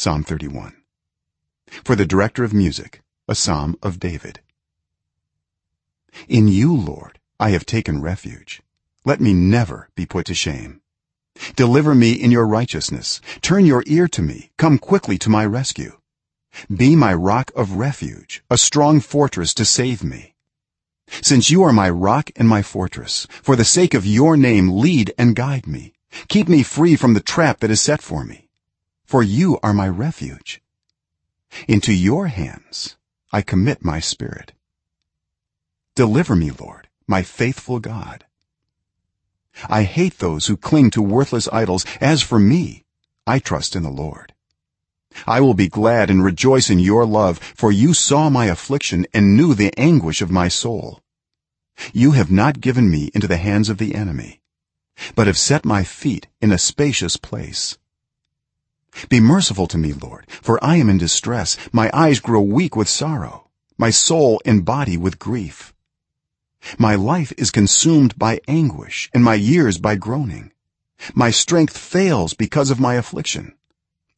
psalm 31 for the director of music a psalm of david. In you lord i have taken refuge. Let me never be put to shame. Deliver me in your righteousness. Turn your ear to me. Come quickly to my rescue. Be my rock of refuge a strong fortress to save me. Since you are my rock and my fortress for the sake of your name lead and guide me. Keep me free from the trap that is set for me for you are my refuge. Into your hands i commit my spirit. Deliver me lord my faithful god. I hate those who cling to worthless idols. As for me i trust in the lord. I will be glad and rejoice in your love for you saw my affliction and knew the anguish of my soul. You have not given me into the hands of the enemy but have set my feet in a spacious place be merciful to me lord for i am in distress. My eyes grow weak with sorrow. My soul and body with grief. My life is consumed by anguish and my years by groaning. My strength fails because of my affliction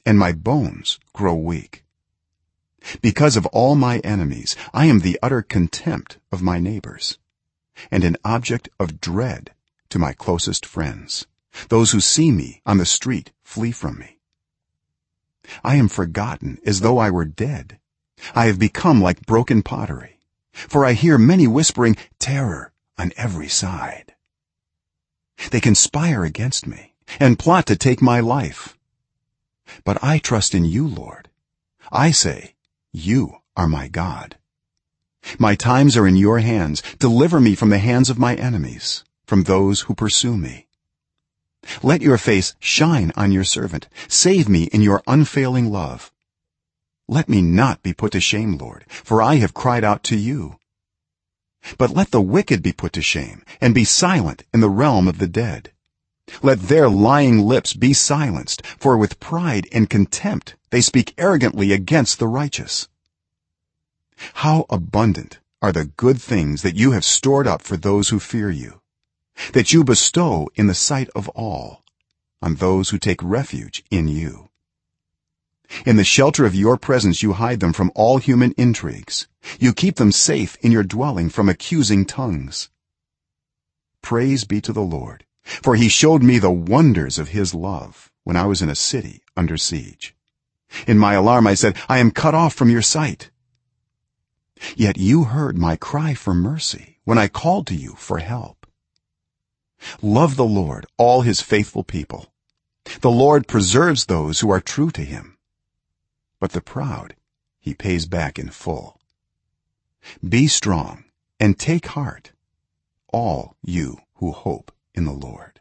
and my bones grow weak. Because of all my enemies i am the utter contempt of my neighbors and an object of dread to my closest friends. Those who see me on the street flee from me i am forgotten as though i were dead. I have become like broken pottery for i hear many whispering terror on every side. They conspire against me and plot to take my life. But i trust in you lord. I say you are my god. My times are in your hands. Deliver me from the hands of my enemies from those who pursue me let your face shine on your servant. Save me in your unfailing love. Let me not be put to shame lord for i have cried out to you. But let the wicked be put to shame and be silent in the realm of the dead. Let their lying lips be silenced for with pride and contempt they speak arrogantly against the righteous. How abundant are the good things that you have stored up for those who fear you that you bestow in the sight of all on those who take refuge in you. In the shelter of your presence you hide them from all human intrigues. You keep them safe in your dwelling from accusing tongues. Praise be to the lord for he showed me the wonders of his love when i was in a city under siege. In my alarm i said i am cut off from your sight. Yet you heard my cry for mercy when i called to you for help love the lord all his faithful people. The lord preserves those who are true to him. But the proud he pays back in full. Be strong and take heart all you who hope in the lord